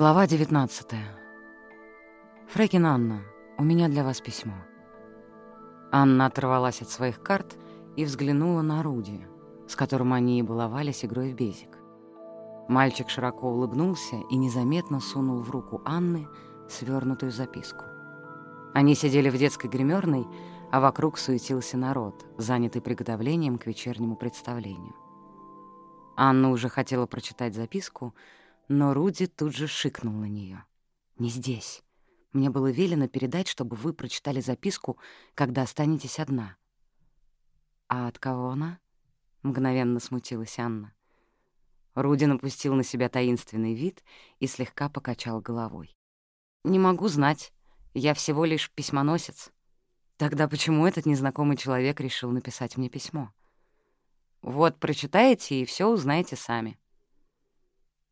Глава 19. Фрекин Анна, у меня для вас письмо. Анна оторвалась от своих карт и взглянула на Руди, с которым они и баловались игрой в безик. Мальчик широко улыбнулся и незаметно сунул в руку Анны свернутую записку. Они сидели в детской гримерной, а вокруг суетился народ, занятый приготовлением к вечернему представлению. Анна уже хотела прочитать записку, но Руди тут же шикнул на нее. «Не здесь. Мне было велено передать, чтобы вы прочитали записку, когда останетесь одна». «А от кого она?» — мгновенно смутилась Анна. Руди напустил на себя таинственный вид и слегка покачал головой. «Не могу знать. Я всего лишь письмоносец. Тогда почему этот незнакомый человек решил написать мне письмо? Вот прочитаете и все узнаете сами».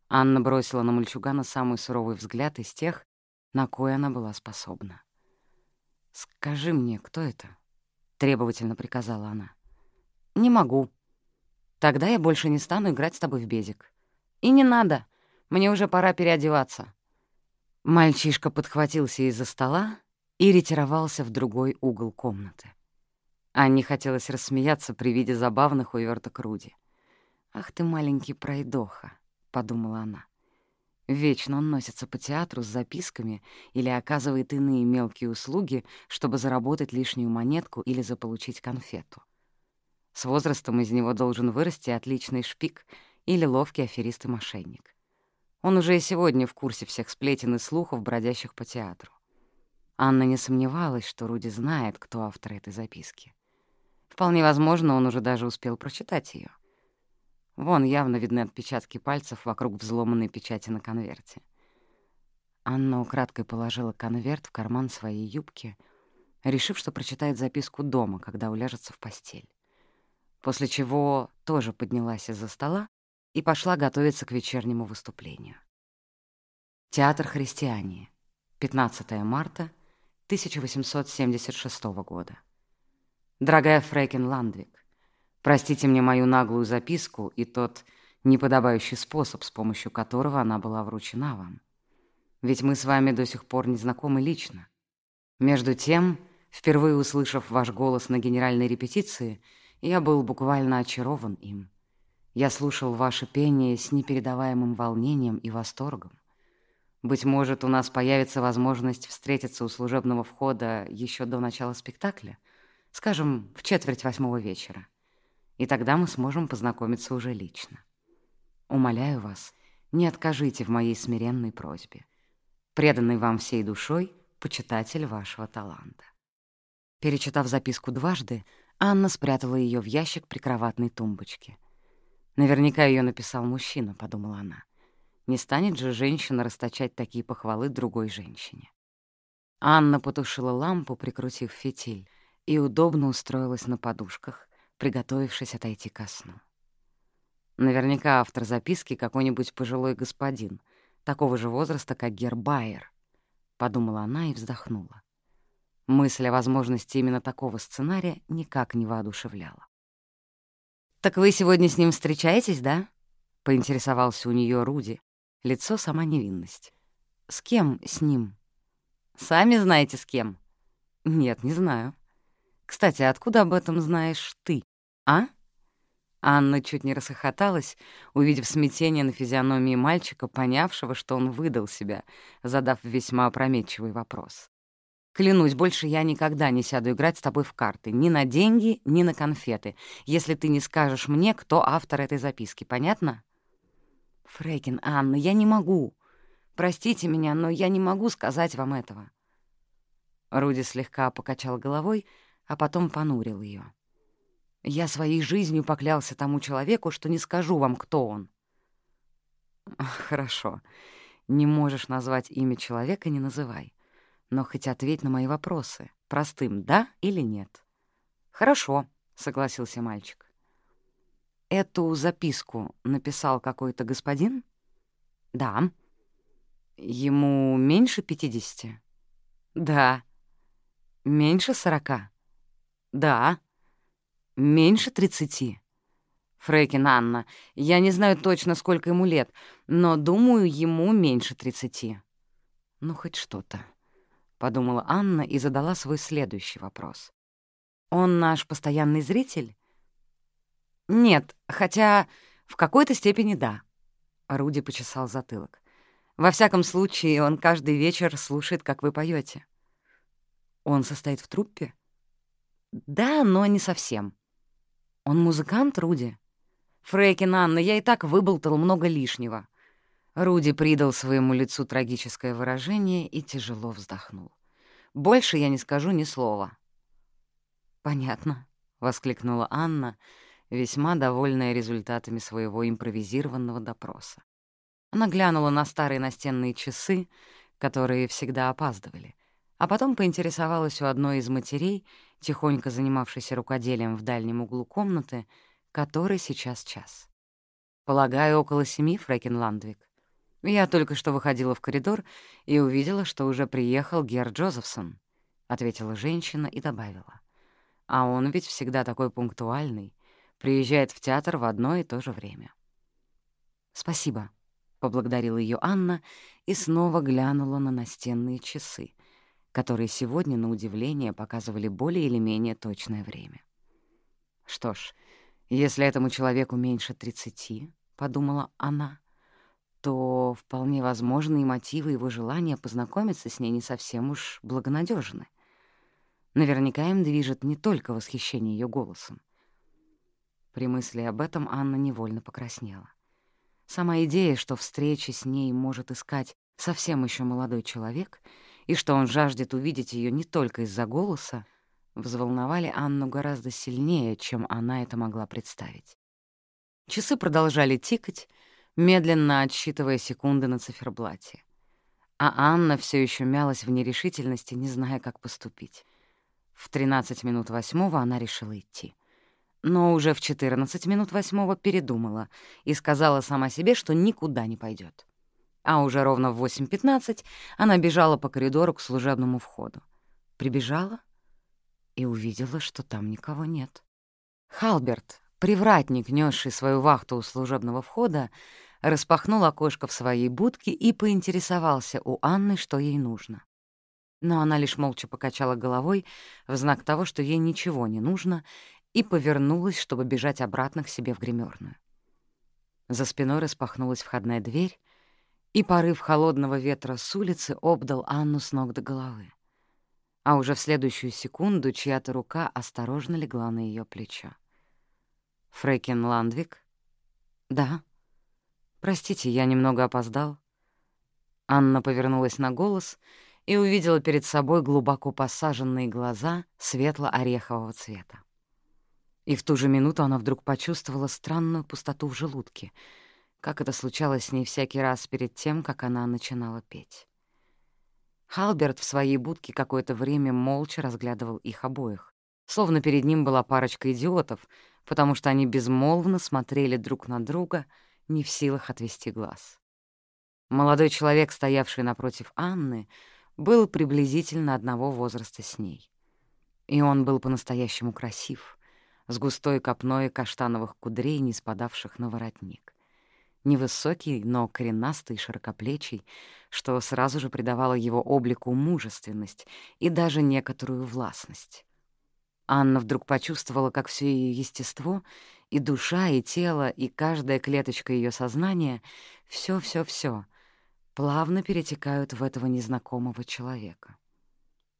Анна бросила на мальчугана самый суровый взгляд из тех, на кой она была способна. «Скажи мне, кто это?» — требовательно приказала она. «Не могу. Тогда я больше не стану играть с тобой в безик. И не надо, мне уже пора переодеваться». Мальчишка подхватился из-за стола и ретировался в другой угол комнаты. Анне хотелось рассмеяться при виде забавных уверток Руди. «Ах ты, маленький пройдоха!» — подумала она. Вечно он носится по театру с записками или оказывает иные мелкие услуги, чтобы заработать лишнюю монетку или заполучить конфету. С возрастом из него должен вырасти отличный шпик или ловкий аферист и мошенник. Он уже и сегодня в курсе всех сплетен и слухов, бродящих по театру. Анна не сомневалась, что Руди знает, кто автор этой записки. Вполне возможно, он уже даже успел прочитать ее. Вон явно видны отпечатки пальцев вокруг взломанной печати на конверте. Анна украдкой положила конверт в карман своей юбки, решив, что прочитает записку дома, когда уляжется в постель. После чего тоже поднялась из-за стола и пошла готовиться к вечернему выступлению. Театр христиане. 15 марта 1876 года. Дорогая Фрейкен Ландвик, Простите мне мою наглую записку и тот неподобающий способ, с помощью которого она была вручена вам. Ведь мы с вами до сих пор не знакомы лично. Между тем, впервые услышав ваш голос на генеральной репетиции, я был буквально очарован им. Я слушал ваше пение с непередаваемым волнением и восторгом. Быть может, у нас появится возможность встретиться у служебного входа еще до начала спектакля, скажем, в четверть восьмого вечера и тогда мы сможем познакомиться уже лично. Умоляю вас, не откажите в моей смиренной просьбе. Преданный вам всей душой почитатель вашего таланта. Перечитав записку дважды, Анна спрятала ее в ящик прикроватной тумбочки. Наверняка ее написал мужчина, подумала она. Не станет же женщина расточать такие похвалы другой женщине. Анна потушила лампу, прикрутив фитиль, и удобно устроилась на подушках, приготовившись отойти ко сну. Наверняка автор записки какой-нибудь пожилой господин, такого же возраста, как Гербайер, — подумала она и вздохнула. Мысль о возможности именно такого сценария никак не воодушевляла. «Так вы сегодня с ним встречаетесь, да?» — поинтересовался у нее Руди. Лицо — сама невинность. «С кем с ним?» «Сами знаете, с кем?» «Нет, не знаю. Кстати, откуда об этом знаешь ты?» «А?» Анна чуть не расхохоталась, увидев смятение на физиономии мальчика, понявшего, что он выдал себя, задав весьма опрометчивый вопрос. «Клянусь, больше я никогда не сяду играть с тобой в карты, ни на деньги, ни на конфеты, если ты не скажешь мне, кто автор этой записки, понятно?» «Фрейкин, Анна, я не могу. Простите меня, но я не могу сказать вам этого». Руди слегка покачал головой, а потом понурил ее. Я своей жизнью поклялся тому человеку, что не скажу вам, кто он. Хорошо. Не можешь назвать имя человека — не называй. Но хоть ответь на мои вопросы. Простым «да» или «нет». Хорошо, — согласился мальчик. Эту записку написал какой-то господин? Да. Ему меньше пятидесяти? Да. Меньше сорока? Да. Меньше тридцати. Фрейкин Анна. Я не знаю точно, сколько ему лет, но, думаю, ему меньше тридцати». «Ну, хоть что-то», — подумала Анна и задала свой следующий вопрос. «Он наш постоянный зритель?» «Нет, хотя в какой-то степени да», — Руди почесал затылок. «Во всяком случае, он каждый вечер слушает, как вы поете. «Он состоит в труппе?» «Да, но не совсем». «Он музыкант, Руди?» «Фрейкин Анна, я и так выболтал много лишнего». Руди придал своему лицу трагическое выражение и тяжело вздохнул. «Больше я не скажу ни слова». «Понятно», — воскликнула Анна, весьма довольная результатами своего импровизированного допроса. Она глянула на старые настенные часы, которые всегда опаздывали, а потом поинтересовалась у одной из матерей, тихонько занимавшейся рукоделием в дальнем углу комнаты, который сейчас час. «Полагаю, около семи, Фрэкин Ландвик?» Я только что выходила в коридор и увидела, что уже приехал Гер Джозефсон, — ответила женщина и добавила. А он ведь всегда такой пунктуальный, приезжает в театр в одно и то же время. «Спасибо», — поблагодарила ее Анна и снова глянула на настенные часы, которые сегодня, на удивление, показывали более или менее точное время. «Что ж, если этому человеку меньше тридцати, — подумала она, — то вполне возможно и мотивы его желания познакомиться с ней не совсем уж благонадежны. Наверняка им движет не только восхищение ее голосом. При мысли об этом Анна невольно покраснела. Сама идея, что встречи с ней может искать совсем еще молодой человек, и что он жаждет увидеть ее не только из-за голоса, взволновали Анну гораздо сильнее, чем она это могла представить. Часы продолжали тикать, медленно отсчитывая секунды на циферблате. А Анна все еще мялась в нерешительности, не зная, как поступить. В 13 минут восьмого она решила идти. Но уже в 14 минут восьмого передумала и сказала сама себе, что никуда не пойдет. А уже ровно в 8.15 она бежала по коридору к служебному входу. Прибежала и увидела, что там никого нет. Халберт, привратник, несший свою вахту у служебного входа, распахнул окошко в своей будке и поинтересовался у Анны, что ей нужно. Но она лишь молча покачала головой в знак того, что ей ничего не нужно, и повернулась, чтобы бежать обратно к себе в гримерную. За спиной распахнулась входная дверь, и порыв холодного ветра с улицы обдал Анну с ног до головы. А уже в следующую секунду чья-то рука осторожно легла на ее плечо. «Фрейкин Ландвик?» «Да», «Простите, я немного опоздал». Анна повернулась на голос и увидела перед собой глубоко посаженные глаза светло-орехового цвета. И в ту же минуту она вдруг почувствовала странную пустоту в желудке, как это случалось с ней всякий раз перед тем, как она начинала петь. Халберт в своей будке какое-то время молча разглядывал их обоих, словно перед ним была парочка идиотов, потому что они безмолвно смотрели друг на друга — не в силах отвести глаз. Молодой человек, стоявший напротив Анны, был приблизительно одного возраста с ней. И он был по-настоящему красив, с густой копной каштановых кудрей, не спадавших на воротник. Невысокий, но коренастый широкоплечий, что сразу же придавало его облику мужественность и даже некоторую властность. Анна вдруг почувствовала, как все ее естество и душа, и тело, и каждая клеточка ее сознания — все-все-все плавно перетекают в этого незнакомого человека.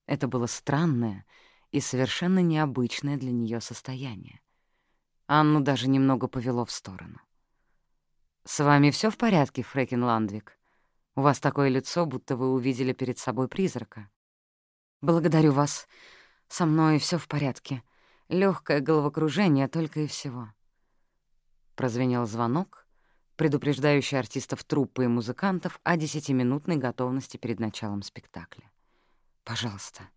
Это было странное и совершенно необычное для нее состояние. Анну даже немного повело в сторону. «С вами все в порядке, Фрэкин Ландвик? У вас такое лицо, будто вы увидели перед собой призрака». «Благодарю вас. Со мной все в порядке. Легкое головокружение только и всего». Прозвенел звонок, предупреждающий артистов труппы и музыкантов о десятиминутной готовности перед началом спектакля. «Пожалуйста,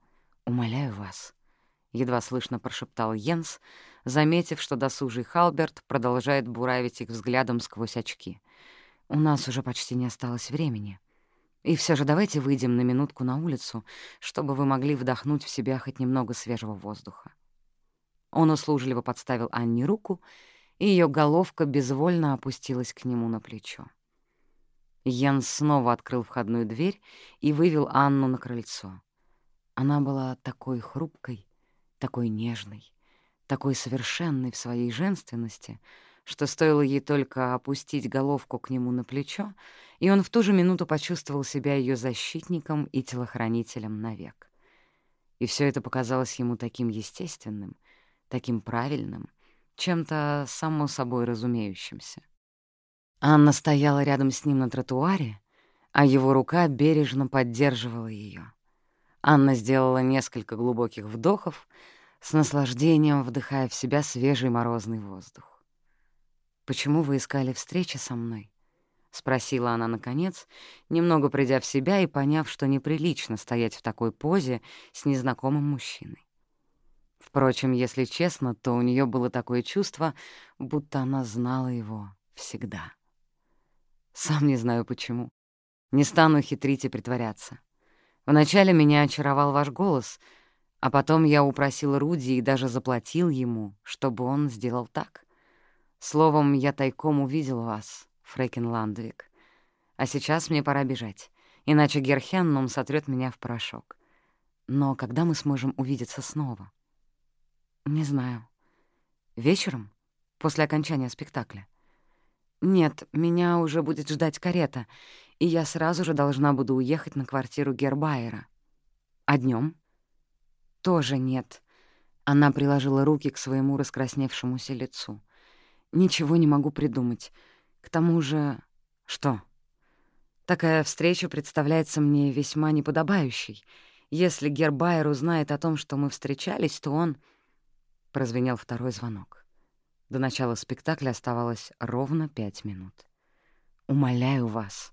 умоляю вас», — едва слышно прошептал Йенс, заметив, что досужий Халберт продолжает буравить их взглядом сквозь очки. «У нас уже почти не осталось времени. И все же давайте выйдем на минутку на улицу, чтобы вы могли вдохнуть в себя хоть немного свежего воздуха». Он услужливо подставил Анне руку, и ее головка безвольно опустилась к нему на плечо. Йен снова открыл входную дверь и вывел Анну на крыльцо. Она была такой хрупкой, такой нежной, такой совершенной в своей женственности, что стоило ей только опустить головку к нему на плечо, и он в ту же минуту почувствовал себя ее защитником и телохранителем навек. И все это показалось ему таким естественным, таким правильным, чем-то само собой разумеющимся. Анна стояла рядом с ним на тротуаре, а его рука бережно поддерживала ее. Анна сделала несколько глубоких вдохов, с наслаждением вдыхая в себя свежий морозный воздух. «Почему вы искали встречи со мной?» — спросила она наконец, немного придя в себя и поняв, что неприлично стоять в такой позе с незнакомым мужчиной. Впрочем, если честно, то у нее было такое чувство, будто она знала его всегда. Сам не знаю почему. Не стану хитрить и притворяться. Вначале меня очаровал ваш голос, а потом я упросил Руди и даже заплатил ему, чтобы он сделал так. Словом, я тайком увидел вас, Фрейкин Ландвик. А сейчас мне пора бежать, иначе Герхеннум сотрет меня в порошок. Но когда мы сможем увидеться снова? Не знаю. Вечером? После окончания спектакля? «Нет, меня уже будет ждать карета, и я сразу же должна буду уехать на квартиру Гербайера. А днем? «Тоже нет». Она приложила руки к своему раскрасневшемуся лицу. «Ничего не могу придумать. К тому же...» «Что?» «Такая встреча представляется мне весьма неподобающей. Если Гербайер узнает о том, что мы встречались, то он...» Прозвенел второй звонок. До начала спектакля оставалось ровно пять минут. «Умоляю вас,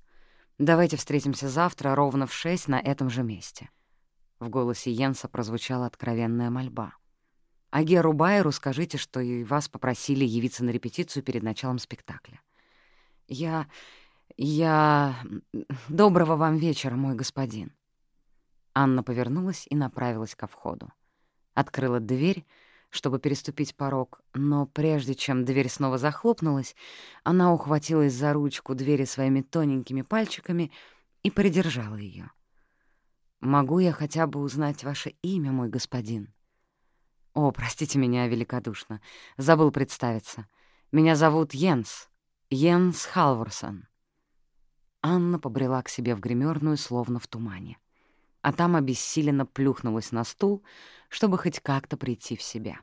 давайте встретимся завтра ровно в шесть на этом же месте». В голосе Йенса прозвучала откровенная мольба. «А Геру Байеру скажите, что и вас попросили явиться на репетицию перед началом спектакля. Я... я... Доброго вам вечера, мой господин». Анна повернулась и направилась ко входу. Открыла дверь, чтобы переступить порог, но прежде чем дверь снова захлопнулась, она ухватилась за ручку двери своими тоненькими пальчиками и придержала ее. «Могу я хотя бы узнать ваше имя, мой господин?» «О, простите меня великодушно, забыл представиться. Меня зовут Йенс, Йенс Халворсон». Анна побрела к себе в гримерную, словно в тумане а там обессиленно плюхнулась на стул, чтобы хоть как-то прийти в себя.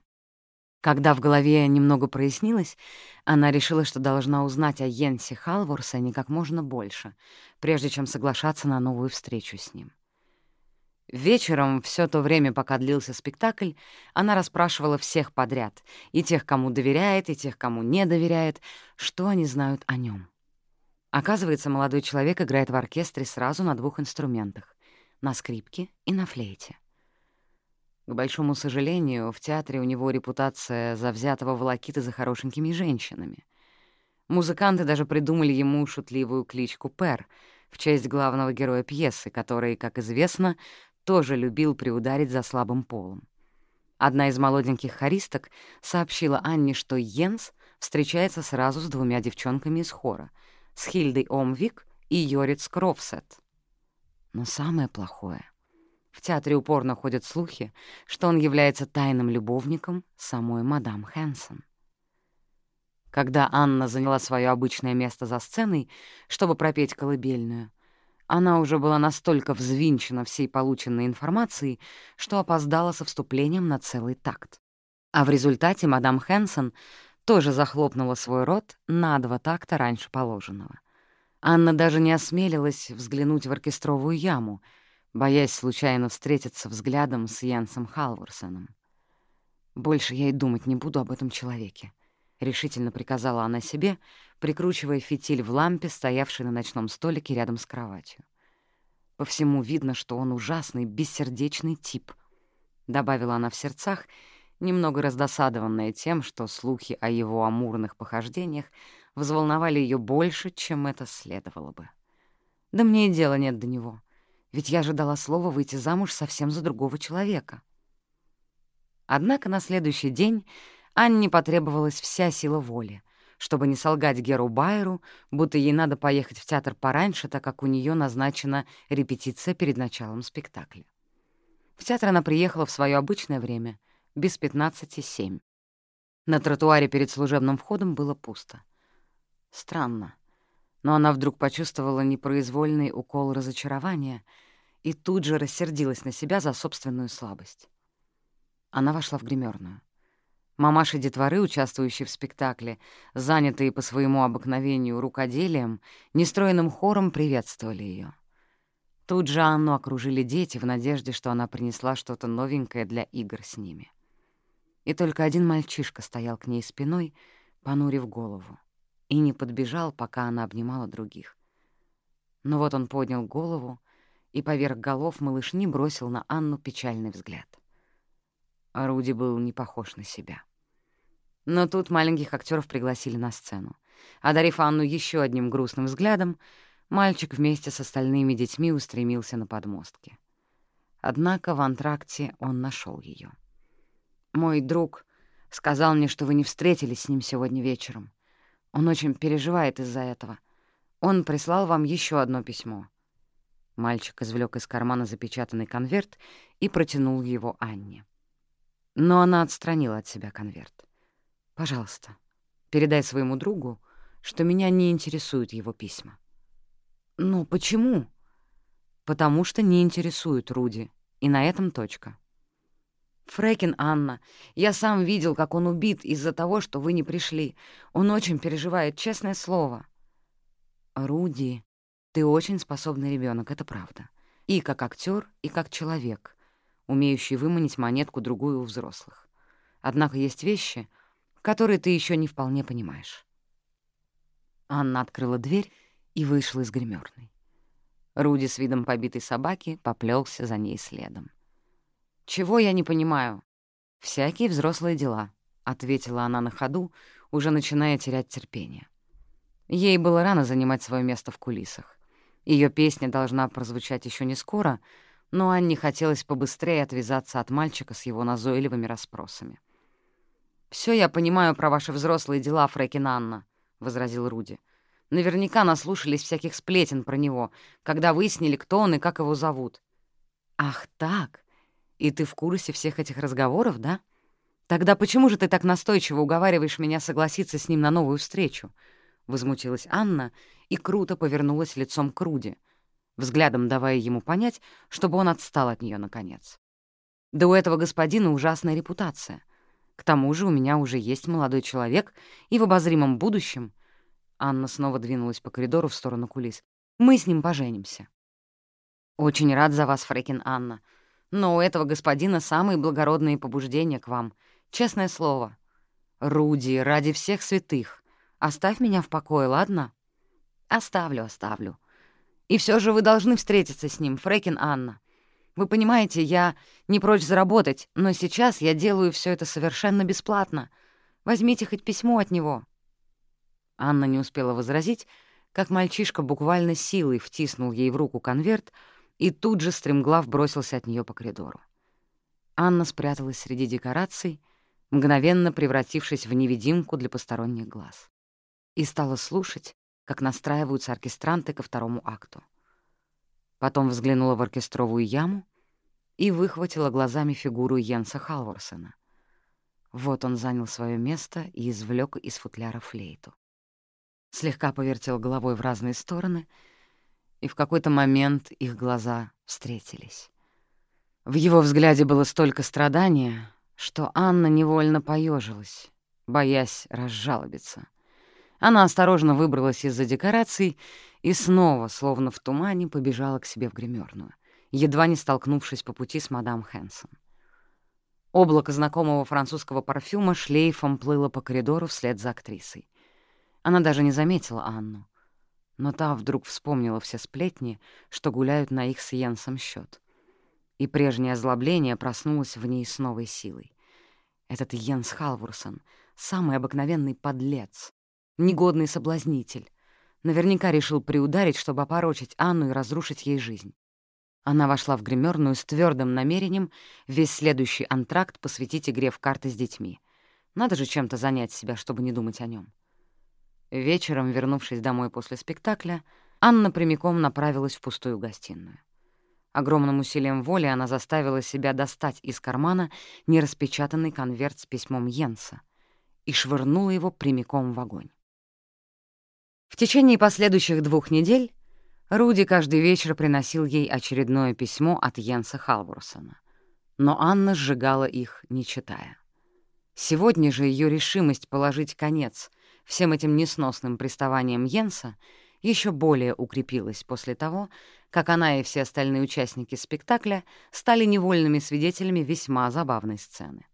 Когда в голове немного прояснилось, она решила, что должна узнать о Йенсе Халворсене как можно больше, прежде чем соглашаться на новую встречу с ним. Вечером, все то время, пока длился спектакль, она расспрашивала всех подряд, и тех, кому доверяет, и тех, кому не доверяет, что они знают о нем. Оказывается, молодой человек играет в оркестре сразу на двух инструментах на скрипке и на флейте. К большому сожалению, в театре у него репутация завзятого волокита за хорошенькими женщинами. Музыканты даже придумали ему шутливую кличку Пер в честь главного героя пьесы, который, как известно, тоже любил приударить за слабым полом. Одна из молоденьких хористок сообщила Анне, что Йенс встречается сразу с двумя девчонками из хора — с Хильдой Омвик и Йорит Кровсет. Но самое плохое — в театре упорно ходят слухи, что он является тайным любовником самой мадам Хэнсон. Когда Анна заняла свое обычное место за сценой, чтобы пропеть колыбельную, она уже была настолько взвинчена всей полученной информацией, что опоздала со вступлением на целый такт. А в результате мадам Хэнсон тоже захлопнула свой рот на два такта раньше положенного. Анна даже не осмелилась взглянуть в оркестровую яму, боясь случайно встретиться взглядом с Янсом Халварсоном. «Больше я и думать не буду об этом человеке», — решительно приказала она себе, прикручивая фитиль в лампе, стоявшей на ночном столике рядом с кроватью. «По всему видно, что он ужасный, бессердечный тип», — добавила она в сердцах, немного раздосадованная тем, что слухи о его амурных похождениях взволновали ее больше, чем это следовало бы. Да мне и дела нет до него, ведь я же дала слово выйти замуж совсем за другого человека. Однако на следующий день Анне потребовалась вся сила воли, чтобы не солгать Геру Байеру, будто ей надо поехать в театр пораньше, так как у нее назначена репетиция перед началом спектакля. В театр она приехала в свое обычное время, без пятнадцати семь. На тротуаре перед служебным входом было пусто. Странно. Но она вдруг почувствовала непроизвольный укол разочарования и тут же рассердилась на себя за собственную слабость. Она вошла в гримерную. Мамаши детворы, участвующие в спектакле, занятые по своему обыкновению рукоделием, нестроенным хором приветствовали ее. Тут же Анну окружили дети в надежде, что она принесла что-то новенькое для игр с ними и только один мальчишка стоял к ней спиной, понурив голову, и не подбежал, пока она обнимала других. Но вот он поднял голову и поверх голов малышни бросил на Анну печальный взгляд. Руди был не похож на себя. Но тут маленьких актеров пригласили на сцену. Одарив Анну еще одним грустным взглядом, мальчик вместе с остальными детьми устремился на подмостки. Однако в антракте он нашел ее. Мой друг сказал мне, что вы не встретились с ним сегодня вечером. Он очень переживает из-за этого. Он прислал вам еще одно письмо». Мальчик извлек из кармана запечатанный конверт и протянул его Анне. Но она отстранила от себя конверт. «Пожалуйста, передай своему другу, что меня не интересуют его письма». «Ну, почему?» «Потому что не интересуют Руди, и на этом точка». «Фрэкин, Анна, я сам видел, как он убит из-за того, что вы не пришли. Он очень переживает, честное слово». «Руди, ты очень способный ребенок, это правда. И как актер, и как человек, умеющий выманить монетку другую у взрослых. Однако есть вещи, которые ты еще не вполне понимаешь». Анна открыла дверь и вышла из гримерной. Руди с видом побитой собаки поплелся за ней следом. «Чего я не понимаю?» «Всякие взрослые дела», — ответила она на ходу, уже начиная терять терпение. Ей было рано занимать свое место в кулисах. Ее песня должна прозвучать еще не скоро, но Анне хотелось побыстрее отвязаться от мальчика с его назойливыми расспросами. «Всё я понимаю про ваши взрослые дела, Фрэкин Анна», — возразил Руди. «Наверняка наслушались всяких сплетен про него, когда выяснили, кто он и как его зовут». «Ах так!» И ты в курсе всех этих разговоров, да? Тогда почему же ты так настойчиво уговариваешь меня согласиться с ним на новую встречу?» Возмутилась Анна и круто повернулась лицом к Руди, взглядом давая ему понять, чтобы он отстал от нее наконец. «Да у этого господина ужасная репутация. К тому же у меня уже есть молодой человек, и в обозримом будущем...» Анна снова двинулась по коридору в сторону кулис. «Мы с ним поженимся». «Очень рад за вас, Фрекин Анна», но у этого господина самые благородные побуждения к вам. Честное слово. Руди, ради всех святых, оставь меня в покое, ладно? Оставлю, оставлю. И все же вы должны встретиться с ним, Фрекин Анна. Вы понимаете, я не прочь заработать, но сейчас я делаю все это совершенно бесплатно. Возьмите хоть письмо от него». Анна не успела возразить, как мальчишка буквально силой втиснул ей в руку конверт, и тут же стремглав бросился от нее по коридору. Анна спряталась среди декораций, мгновенно превратившись в невидимку для посторонних глаз, и стала слушать, как настраиваются оркестранты ко второму акту. Потом взглянула в оркестровую яму и выхватила глазами фигуру Йенса Халворсена. Вот он занял свое место и извлек из футляра флейту. Слегка повертел головой в разные стороны — и в какой-то момент их глаза встретились. В его взгляде было столько страдания, что Анна невольно поежилась, боясь разжалобиться. Она осторожно выбралась из-за декораций и снова, словно в тумане, побежала к себе в гримерную, едва не столкнувшись по пути с мадам Хэнсон. Облако знакомого французского парфюма шлейфом плыло по коридору вслед за актрисой. Она даже не заметила Анну но та вдруг вспомнила все сплетни, что гуляют на их с Йенсом счет. И прежнее озлобление проснулось в ней с новой силой. Этот Йенс Халвурсон — самый обыкновенный подлец, негодный соблазнитель. Наверняка решил приударить, чтобы опорочить Анну и разрушить ей жизнь. Она вошла в гримерную с твердым намерением весь следующий антракт посвятить игре в карты с детьми. Надо же чем-то занять себя, чтобы не думать о нем. Вечером, вернувшись домой после спектакля, Анна прямиком направилась в пустую гостиную. Огромным усилием воли она заставила себя достать из кармана нераспечатанный конверт с письмом Йенса и швырнула его прямиком в огонь. В течение последующих двух недель Руди каждый вечер приносил ей очередное письмо от Йенса Халворсона, но Анна сжигала их, не читая. Сегодня же ее решимость положить конец всем этим несносным приставаниям Йенса еще более укрепилась после того, как она и все остальные участники спектакля стали невольными свидетелями весьма забавной сцены.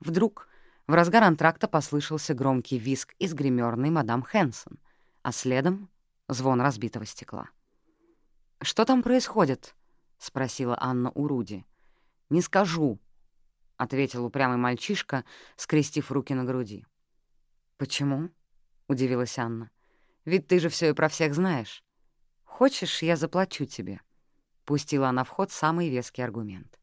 Вдруг в разгар антракта послышался громкий визг из гримерной мадам Хэнсон, а следом — звон разбитого стекла. «Что там происходит?» — спросила Анна у Руди. «Не скажу», — ответил упрямый мальчишка, скрестив руки на груди. «Почему?» — удивилась Анна. «Ведь ты же все и про всех знаешь. «Хочешь, я заплачу тебе?» — пустила она в ход самый веский аргумент.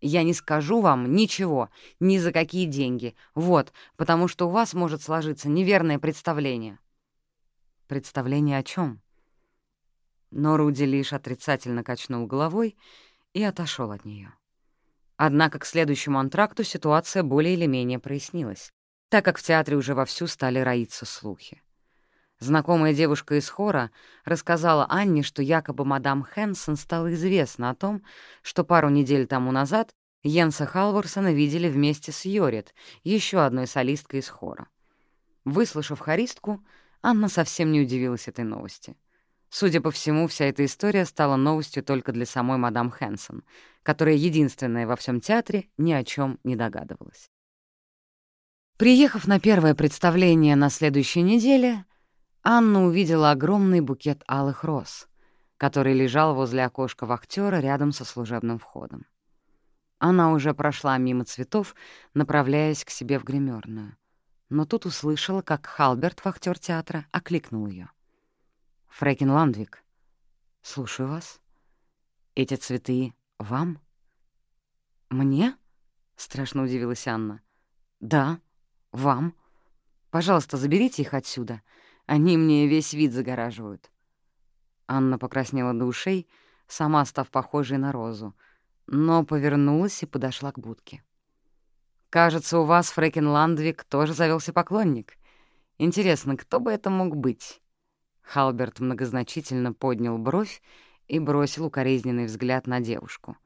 «Я не скажу вам ничего, ни за какие деньги. Вот, потому что у вас может сложиться неверное представление». «Представление о чем? Но Руди лишь отрицательно качнул головой и отошел от нее. Однако к следующему антракту ситуация более или менее прояснилась, так как в театре уже вовсю стали роиться слухи. Знакомая девушка из хора рассказала Анне, что якобы мадам Хэнсон стало известно о том, что пару недель тому назад Йенса Халворсона видели вместе с Йорит, еще одной солисткой из хора. Выслушав хористку, Анна совсем не удивилась этой новости. Судя по всему, вся эта история стала новостью только для самой мадам Хэнсон, которая единственная во всем театре ни о чем не догадывалась. Приехав на первое представление на следующей неделе, Анна увидела огромный букет алых роз, который лежал возле окошка вахтера рядом со служебным входом. Она уже прошла мимо цветов, направляясь к себе в гримерную. Но тут услышала, как Халберт, вахтер театра, окликнул ее. «Фрекин Ландвик, слушаю вас. Эти цветы вам?» «Мне?» — страшно удивилась Анна. «Да, вам. Пожалуйста, заберите их отсюда. Они мне весь вид загораживают». Анна покраснела до ушей, сама став похожей на розу, но повернулась и подошла к будке. «Кажется, у вас, Фрэкин Ландвик, тоже завелся поклонник. Интересно, кто бы это мог быть?» Халберт многозначительно поднял бровь и бросил укоризненный взгляд на девушку.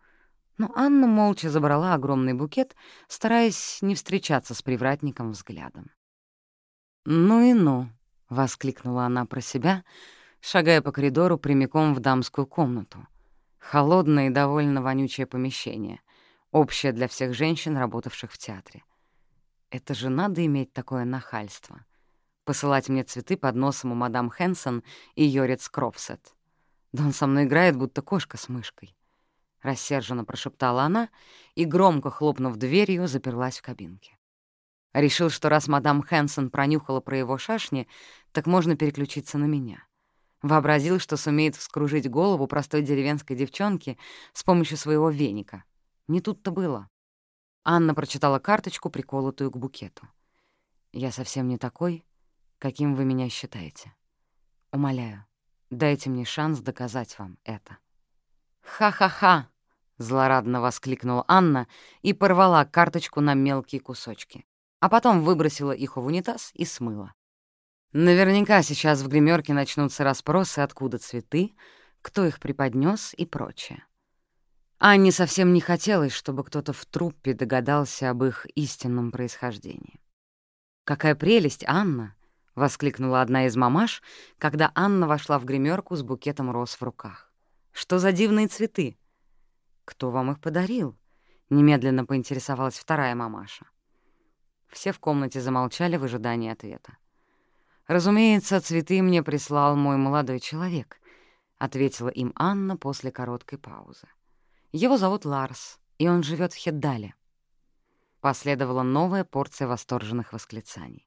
Но Анна молча забрала огромный букет, стараясь не встречаться с привратником взглядом. «Ну и ну», — воскликнула она про себя, шагая по коридору прямиком в дамскую комнату. Холодное и довольно вонючее помещение, общее для всех женщин, работавших в театре. Это же надо иметь такое нахальство. Посылать мне цветы под носом у мадам Хэнсон и Йорец Крофсет. Да он со мной играет, будто кошка с мышкой. Рассерженно прошептала она и, громко хлопнув дверью, заперлась в кабинке. Решил, что раз мадам Хэнсон пронюхала про его шашни, так можно переключиться на меня. Вообразил, что сумеет вскружить голову простой деревенской девчонки с помощью своего веника. Не тут-то было. Анна прочитала карточку, приколотую к букету. «Я совсем не такой, каким вы меня считаете. Умоляю, дайте мне шанс доказать вам это». «Ха-ха-ха!» — злорадно воскликнула Анна и порвала карточку на мелкие кусочки а потом выбросила их в унитаз и смыла. Наверняка сейчас в гримерке начнутся расспросы, откуда цветы, кто их преподнес и прочее. Анне совсем не хотелось, чтобы кто-то в труппе догадался об их истинном происхождении. «Какая прелесть, Анна!» — воскликнула одна из мамаш, когда Анна вошла в гримерку с букетом роз в руках. «Что за дивные цветы?» «Кто вам их подарил?» — немедленно поинтересовалась вторая мамаша. Все в комнате замолчали в ожидании ответа. «Разумеется, цветы мне прислал мой молодой человек», — ответила им Анна после короткой паузы. «Его зовут Ларс, и он живет в Хеддале». Последовала новая порция восторженных восклицаний.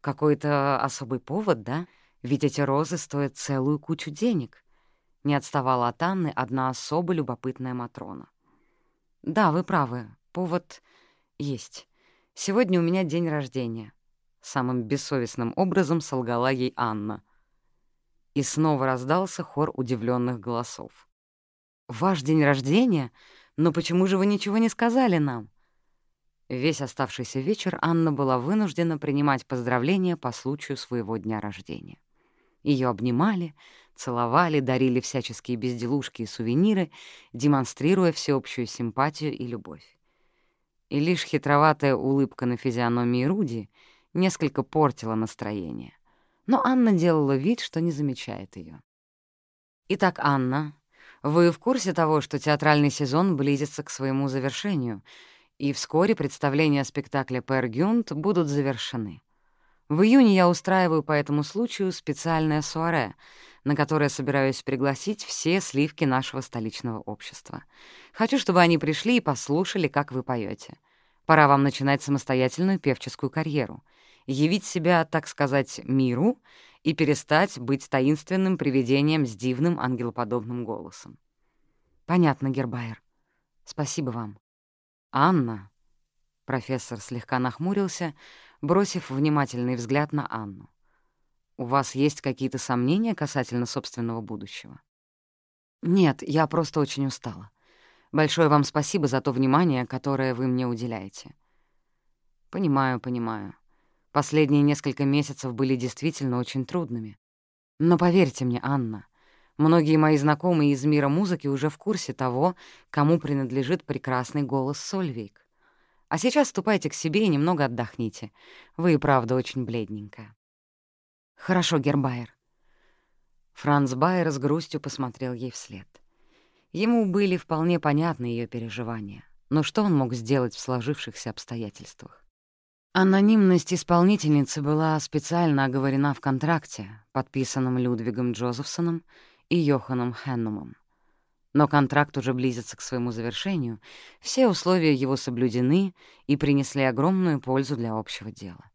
«Какой-то особый повод, да? Ведь эти розы стоят целую кучу денег». Не отставала от Анны одна особо любопытная Матрона. «Да, вы правы, повод есть. Сегодня у меня день рождения. Самым бессовестным образом солгала ей Анна. И снова раздался хор удивленных голосов. «Ваш день рождения? Но почему же вы ничего не сказали нам?» Весь оставшийся вечер Анна была вынуждена принимать поздравления по случаю своего дня рождения. Ее обнимали, целовали, дарили всяческие безделушки и сувениры, демонстрируя всеобщую симпатию и любовь. И лишь хитроватая улыбка на физиономии Руди несколько портила настроение. Но Анна делала вид, что не замечает ее. «Итак, Анна, вы в курсе того, что театральный сезон близится к своему завершению, и вскоре представления спектакля «Пэр Гюнт» будут завершены?» В июне я устраиваю по этому случаю специальное суаре, на которое собираюсь пригласить все сливки нашего столичного общества. Хочу, чтобы они пришли и послушали, как вы поете. Пора вам начинать самостоятельную певческую карьеру, явить себя, так сказать, миру и перестать быть таинственным привидением с дивным ангелоподобным голосом. Понятно, Гербайер. Спасибо вам. Анна, профессор слегка нахмурился, бросив внимательный взгляд на Анну. «У вас есть какие-то сомнения касательно собственного будущего?» «Нет, я просто очень устала. Большое вам спасибо за то внимание, которое вы мне уделяете». «Понимаю, понимаю. Последние несколько месяцев были действительно очень трудными. Но поверьте мне, Анна, многие мои знакомые из мира музыки уже в курсе того, кому принадлежит прекрасный голос Сольвейк. А сейчас ступайте к себе и немного отдохните. Вы и правда очень бледненькая». «Хорошо, Гербайер». Франц Байер с грустью посмотрел ей вслед. Ему были вполне понятны ее переживания, но что он мог сделать в сложившихся обстоятельствах? Анонимность исполнительницы была специально оговорена в контракте, подписанном Людвигом Джозефсоном и Йоханом Хеннумом. Но контракт уже близится к своему завершению, все условия его соблюдены и принесли огромную пользу для общего дела.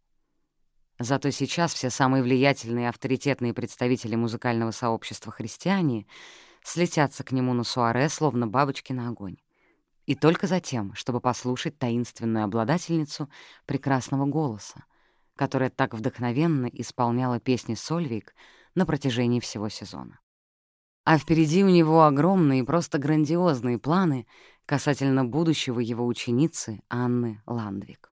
Зато сейчас все самые влиятельные и авторитетные представители музыкального сообщества христиане слетятся к нему на суаре, словно бабочки на огонь. И только затем, чтобы послушать таинственную обладательницу прекрасного голоса, которая так вдохновенно исполняла песни Сольвик на протяжении всего сезона. А впереди у него огромные, просто грандиозные планы касательно будущего его ученицы Анны Ландвик.